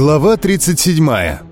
Глава 37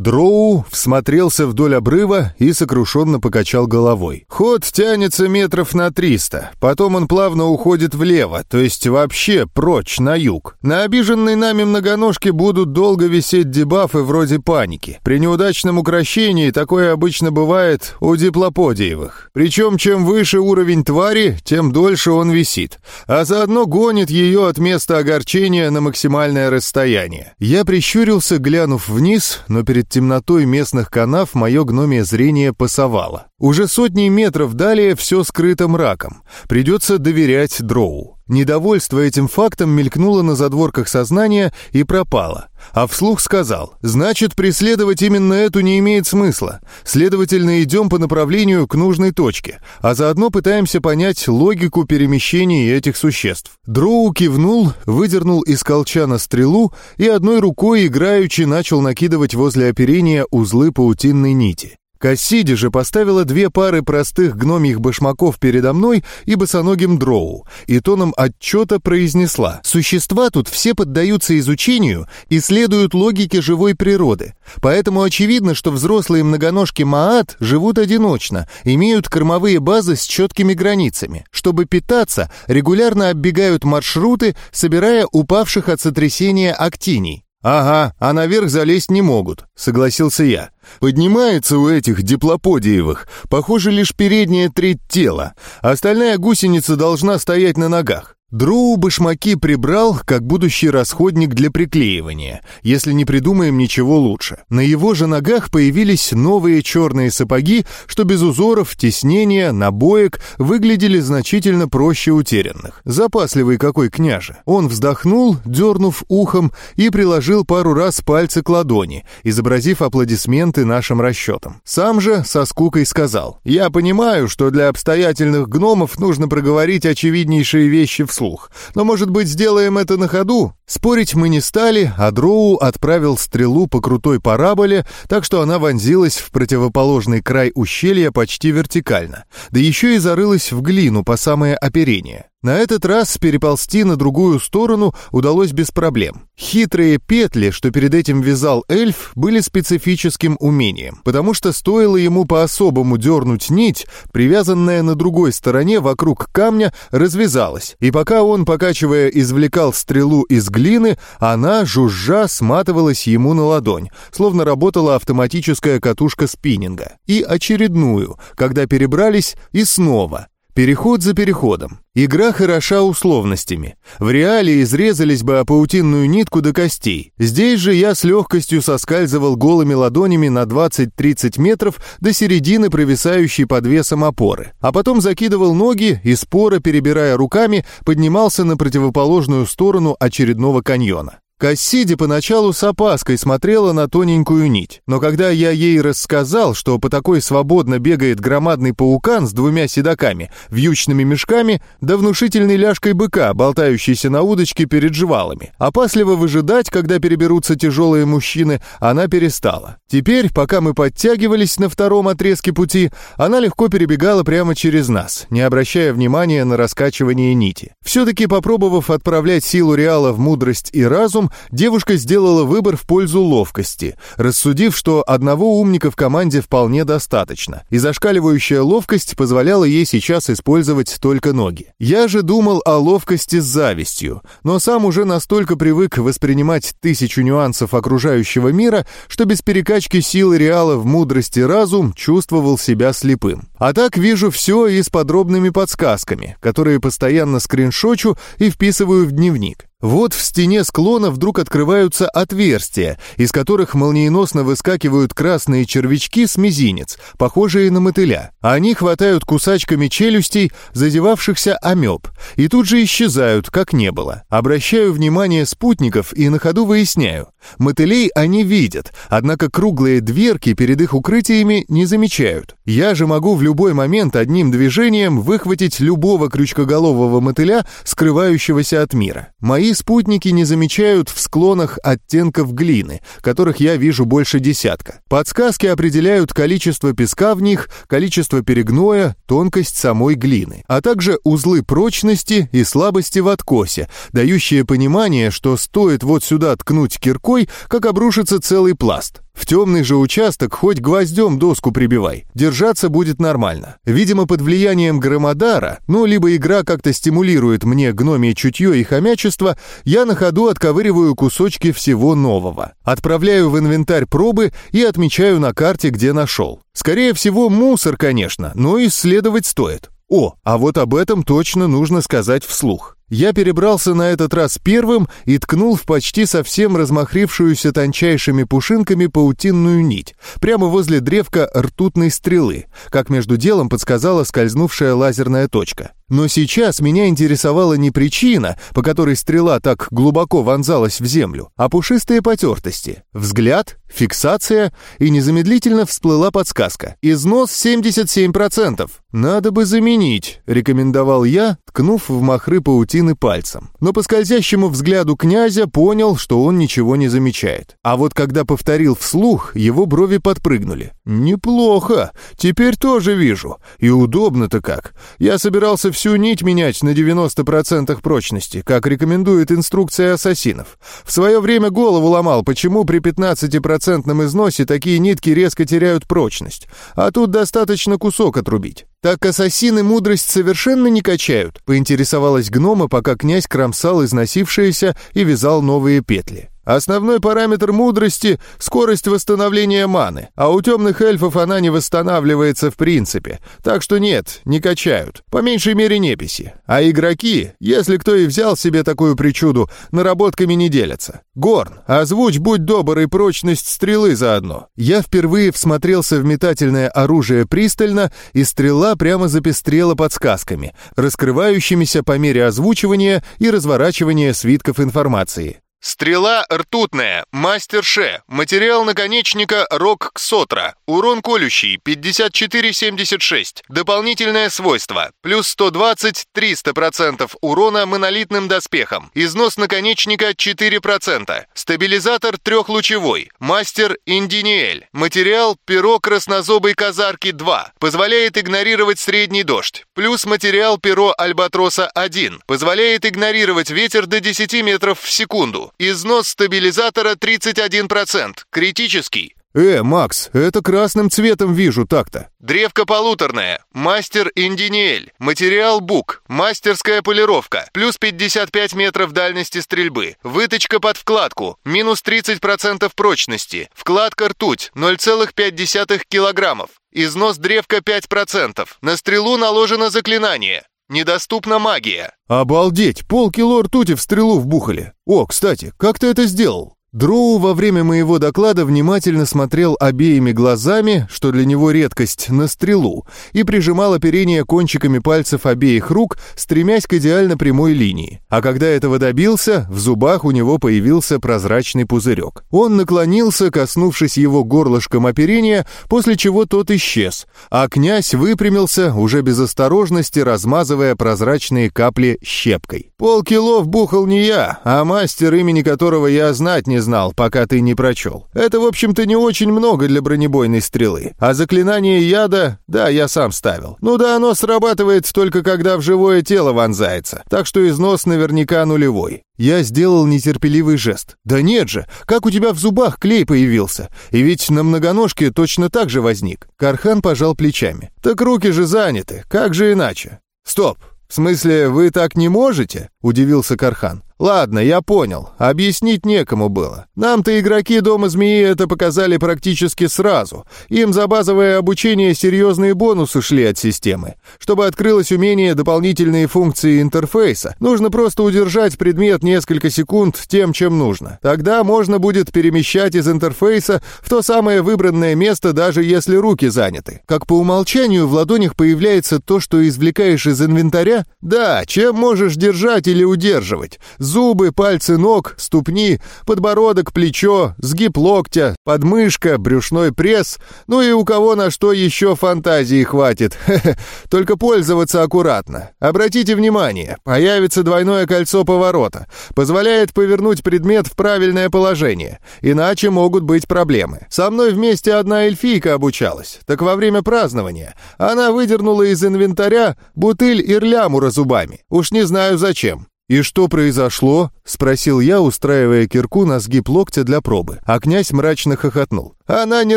Дроу всмотрелся вдоль обрыва и сокрушенно покачал головой. Ход тянется метров на триста, потом он плавно уходит влево, то есть вообще прочь, на юг. На обиженной нами многоножке будут долго висеть дебафы вроде паники. При неудачном украшении такое обычно бывает у диплоподиевых. Причем чем выше уровень твари, тем дольше он висит, а заодно гонит ее от места огорчения на максимальное расстояние. Я прищурился, глянув вниз, но перед темнотой местных канав мое гномие зрение пасовало. Уже сотни метров далее все скрыто мраком. Придется доверять дроу. Недовольство этим фактом мелькнуло на задворках сознания и пропало. А вслух сказал, значит, преследовать именно эту не имеет смысла. Следовательно, идем по направлению к нужной точке, а заодно пытаемся понять логику перемещения этих существ. Дроу кивнул, выдернул из колчана стрелу и одной рукой играючи начал накидывать возле оперения узлы паутинной нити. Кассиди же поставила две пары простых гномьих башмаков передо мной и босоногим дроу, и тоном отчета произнесла «Существа тут все поддаются изучению и следуют логике живой природы, поэтому очевидно, что взрослые многоножки Маат живут одиночно, имеют кормовые базы с четкими границами. Чтобы питаться, регулярно оббегают маршруты, собирая упавших от сотрясения актиний. «Ага, а наверх залезть не могут», — согласился я. «Поднимается у этих диплоподиевых, похоже, лишь передняя треть тела. Остальная гусеница должна стоять на ногах. Дроу башмаки прибрал, как будущий расходник для приклеивания, если не придумаем ничего лучше. На его же ногах появились новые черные сапоги, что без узоров, теснения, набоек выглядели значительно проще утерянных. Запасливый какой княже. Он вздохнул, дернув ухом, и приложил пару раз пальцы к ладони, изобразив аплодисменты нашим расчетам. Сам же со скукой сказал, «Я понимаю, что для обстоятельных гномов нужно проговорить очевиднейшие вещи в вслух. Но, может быть, сделаем это на ходу? Спорить мы не стали, а Дроу отправил стрелу по крутой параболе, так что она вонзилась в противоположный край ущелья почти вертикально, да еще и зарылась в глину по самое оперение. На этот раз переползти на другую сторону удалось без проблем. Хитрые петли, что перед этим вязал эльф, были специфическим умением, потому что стоило ему по-особому дернуть нить, привязанная на другой стороне вокруг камня, развязалась, и пока он, покачивая, извлекал стрелу из глины, она, жужжа, сматывалась ему на ладонь, словно работала автоматическая катушка спиннинга. И очередную, когда перебрались, и снова. Переход за переходом. Игра хороша условностями. В реале изрезались бы о паутинную нитку до костей. Здесь же я с легкостью соскальзывал голыми ладонями на 20-30 метров до середины провисающей под весом опоры. А потом закидывал ноги и, споро перебирая руками, поднимался на противоположную сторону очередного каньона. Кассиди поначалу с опаской смотрела на тоненькую нить, но когда я ей рассказал, что по такой свободно бегает громадный паукан с двумя седаками, вьючными мешками, да внушительной ляжкой быка, болтающейся на удочке перед жвалами, опасливо выжидать, когда переберутся тяжелые мужчины, она перестала. Теперь, пока мы подтягивались на втором отрезке пути, она легко перебегала прямо через нас, не обращая внимания на раскачивание нити. Все-таки попробовав отправлять силу Реала в мудрость и разум, девушка сделала выбор в пользу ловкости, рассудив, что одного умника в команде вполне достаточно, и зашкаливающая ловкость позволяла ей сейчас использовать только ноги. Я же думал о ловкости с завистью, но сам уже настолько привык воспринимать тысячу нюансов окружающего мира, что без перекачки силы Реала в мудрость и разум чувствовал себя слепым. А так вижу все и с подробными подсказками, которые постоянно скриншочу и вписываю в дневник. Вот в стене склона вдруг открываются отверстия, из которых молниеносно выскакивают красные червячки с мизинец, похожие на мотыля. Они хватают кусачками челюстей, задевавшихся амеб, и тут же исчезают, как не было. Обращаю внимание спутников и на ходу выясняю. Мотылей они видят, однако круглые дверки перед их укрытиями не замечают. Я же могу в любой момент одним движением выхватить любого крючкоголового мотыля, скрывающегося от мира. Мои спутники не замечают в склонах оттенков глины, которых я вижу больше десятка. Подсказки определяют количество песка в них, количество перегноя, тонкость самой глины, а также узлы прочности и слабости в откосе, дающие понимание, что стоит вот сюда ткнуть киркой, как обрушится целый пласт. В темный же участок хоть гвоздем доску прибивай, держаться будет нормально. Видимо, под влиянием Громодара, ну, либо игра как-то стимулирует мне гномие чутье и хомячество, я на ходу отковыриваю кусочки всего нового. Отправляю в инвентарь пробы и отмечаю на карте, где нашел. Скорее всего, мусор, конечно, но исследовать стоит. О, а вот об этом точно нужно сказать вслух. Я перебрался на этот раз первым и ткнул в почти совсем размахрившуюся тончайшими пушинками паутинную нить, прямо возле древка ртутной стрелы, как между делом подсказала скользнувшая лазерная точка. Но сейчас меня интересовала не причина, по которой стрела так глубоко вонзалась в землю, а пушистые потертости. Взгляд, фиксация, и незамедлительно всплыла подсказка. Износ 77%. «Надо бы заменить», — рекомендовал я, ткнув в махры паутины пальцем. Но по скользящему взгляду князя понял, что он ничего не замечает. А вот когда повторил вслух, его брови подпрыгнули. «Неплохо. Теперь тоже вижу. И удобно-то как. Я собирался всю нить менять на 90% прочности, как рекомендует инструкция ассасинов. В свое время голову ломал, почему при 15% износе такие нитки резко теряют прочность. А тут достаточно кусок отрубить. «Так ассасины мудрость совершенно не качают», — поинтересовалась гнома, пока князь кромсал износившиеся и вязал новые петли. Основной параметр мудрости — скорость восстановления маны, а у темных эльфов она не восстанавливается в принципе. Так что нет, не качают. По меньшей мере неписи. А игроки, если кто и взял себе такую причуду, наработками не делятся. Горн, озвучь, будь добр, и прочность стрелы заодно. Я впервые всмотрелся в метательное оружие пристально, и стрела прямо запестрела подсказками, раскрывающимися по мере озвучивания и разворачивания свитков информации. Стрела ртутная, мастер Ше, материал наконечника рок ксотра, урон колющий 54,76, дополнительное свойство, плюс 120-300% урона монолитным доспехом, износ наконечника 4%, стабилизатор трехлучевой, мастер Индиниэль, материал перо краснозобой казарки 2, позволяет игнорировать средний дождь, плюс материал перо альбатроса 1, позволяет игнорировать ветер до 10 метров в секунду, Износ стабилизатора 31%. Критический. «Э, Макс, это красным цветом вижу так-то». Древко полуторное. Мастер Индиниэль. Материал бук. Мастерская полировка. Плюс 55 метров дальности стрельбы. Выточка под вкладку. Минус 30% прочности. Вкладка ртуть. 0,5 килограммов. Износ древка 5%. На стрелу наложено заклинание. Недоступна магия. Обалдеть, полкило ртути в стрелу вбухали. О, кстати, как ты это сделал? Дроу во время моего доклада внимательно смотрел обеими глазами, что для него редкость, на стрелу, и прижимал оперение кончиками пальцев обеих рук, стремясь к идеально прямой линии. А когда этого добился, в зубах у него появился прозрачный пузырек. Он наклонился, коснувшись его горлышком оперения, после чего тот исчез, а князь выпрямился, уже без осторожности размазывая прозрачные капли щепкой. Полкило вбухал не я, а мастер, имени которого я знать не знал, пока ты не прочел. Это, в общем-то, не очень много для бронебойной стрелы. А заклинание яда, да, я сам ставил. Ну да, оно срабатывает только когда в живое тело вонзается, так что износ наверняка нулевой. Я сделал нетерпеливый жест. «Да нет же, как у тебя в зубах клей появился? И ведь на многоножке точно так же возник». Кархан пожал плечами. «Так руки же заняты, как же иначе?» «Стоп, в смысле, вы так не можете?» — удивился Кархан. «Ладно, я понял. Объяснить некому было. Нам-то игроки Дома Змеи это показали практически сразу. Им за базовое обучение серьезные бонусы шли от системы. Чтобы открылось умение дополнительные функции интерфейса, нужно просто удержать предмет несколько секунд тем, чем нужно. Тогда можно будет перемещать из интерфейса в то самое выбранное место, даже если руки заняты. Как по умолчанию в ладонях появляется то, что извлекаешь из инвентаря? Да, чем можешь держать или удерживать. Зубы, пальцы ног, ступни, подбородок, плечо, сгиб локтя, подмышка, брюшной пресс, ну и у кого на что еще фантазии хватит. Только пользоваться аккуратно. Обратите внимание, появится двойное кольцо поворота. Позволяет повернуть предмет в правильное положение. Иначе могут быть проблемы. Со мной вместе одна эльфийка обучалась. Так во время празднования она выдернула из инвентаря бутыль ирлямура зубами. Уж не знаю зачем. «И что произошло?» — спросил я, устраивая кирку на сгиб локтя для пробы. А князь мрачно хохотнул. «Она не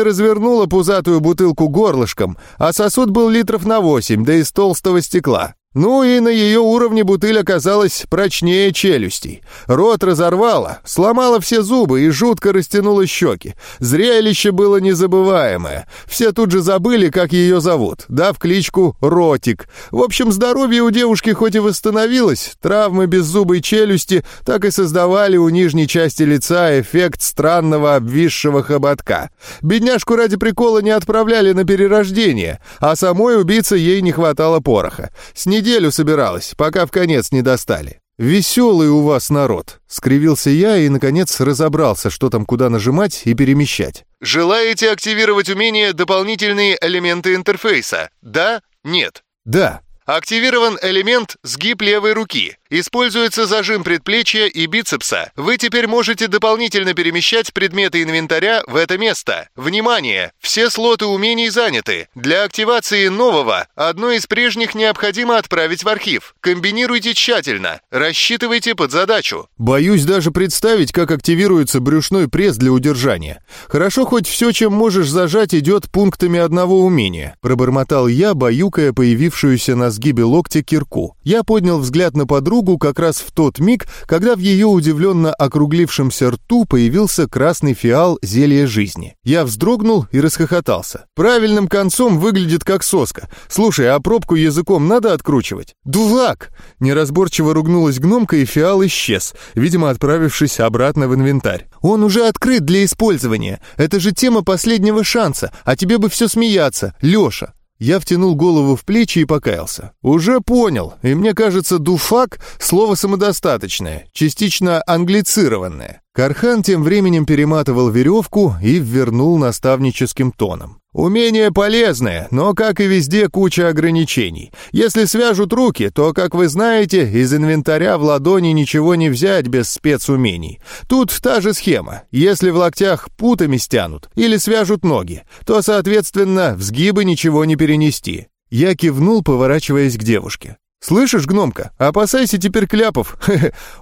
развернула пузатую бутылку горлышком, а сосуд был литров на восемь, да из толстого стекла. Ну и на ее уровне бутыль оказалась прочнее челюстей. Рот разорвала, сломала все зубы и жутко растянула щеки. Зрелище было незабываемое. Все тут же забыли, как ее зовут, дав кличку Ротик. В общем, здоровье у девушки хоть и восстановилось, травмы беззубой челюсти так и создавали у нижней части лица эффект странного обвисшего хоботка. Бедняжку ради прикола не отправляли на перерождение, а самой убийце ей не хватало пороха. С ней неделю собиралась, пока в конец не достали. «Веселый у вас народ», — скривился я и, наконец, разобрался, что там куда нажимать и перемещать. «Желаете активировать умение «Дополнительные элементы интерфейса»? Да? Нет?» «Да». Активирован элемент «Сгиб левой руки». Используется зажим предплечья и бицепса. Вы теперь можете дополнительно перемещать предметы инвентаря в это место. Внимание! Все слоты умений заняты. Для активации нового одно из прежних необходимо отправить в архив. Комбинируйте тщательно. Рассчитывайте под задачу. Боюсь даже представить, как активируется брюшной пресс для удержания. Хорошо, хоть все, чем можешь зажать, идет пунктами одного умения. Пробормотал я, баюкая появившуюся на сгибе локтя кирку. Я поднял взгляд на подругу, подругу как раз в тот миг, когда в ее удивленно округлившемся рту появился красный фиал зелья жизни. Я вздрогнул и расхохотался. Правильным концом выглядит как соска. Слушай, а пробку языком надо откручивать? Дулак! Неразборчиво ругнулась гномка, и фиал исчез, видимо, отправившись обратно в инвентарь. Он уже открыт для использования. Это же тема последнего шанса, а тебе бы все смеяться, Леша. Я втянул голову в плечи и покаялся. «Уже понял, и мне кажется, дуфак — слово самодостаточное, частично англицированное». Кархан тем временем перематывал веревку и ввернул наставническим тоном. «Умение полезное, но, как и везде, куча ограничений. Если свяжут руки, то, как вы знаете, из инвентаря в ладони ничего не взять без спецумений. Тут та же схема. Если в локтях путами стянут или свяжут ноги, то, соответственно, в сгибы ничего не перенести». Я кивнул, поворачиваясь к девушке. «Слышишь, гномка, опасайся теперь кляпов.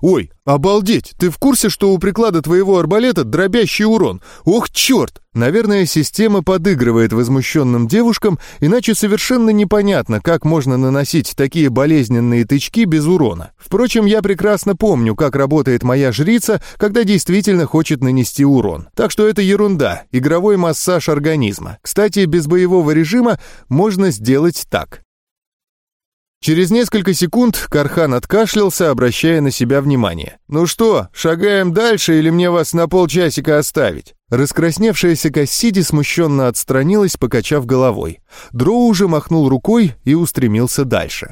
Ой, обалдеть, ты в курсе, что у приклада твоего арбалета дробящий урон? Ох, черт! Наверное, система подыгрывает возмущенным девушкам, иначе совершенно непонятно, как можно наносить такие болезненные тычки без урона. Впрочем, я прекрасно помню, как работает моя жрица, когда действительно хочет нанести урон. Так что это ерунда, игровой массаж организма. Кстати, без боевого режима можно сделать так. Через несколько секунд Кархан откашлялся, обращая на себя внимание. «Ну что, шагаем дальше или мне вас на полчасика оставить?» Раскрасневшаяся Кассиди смущенно отстранилась, покачав головой. Дроу уже махнул рукой и устремился дальше.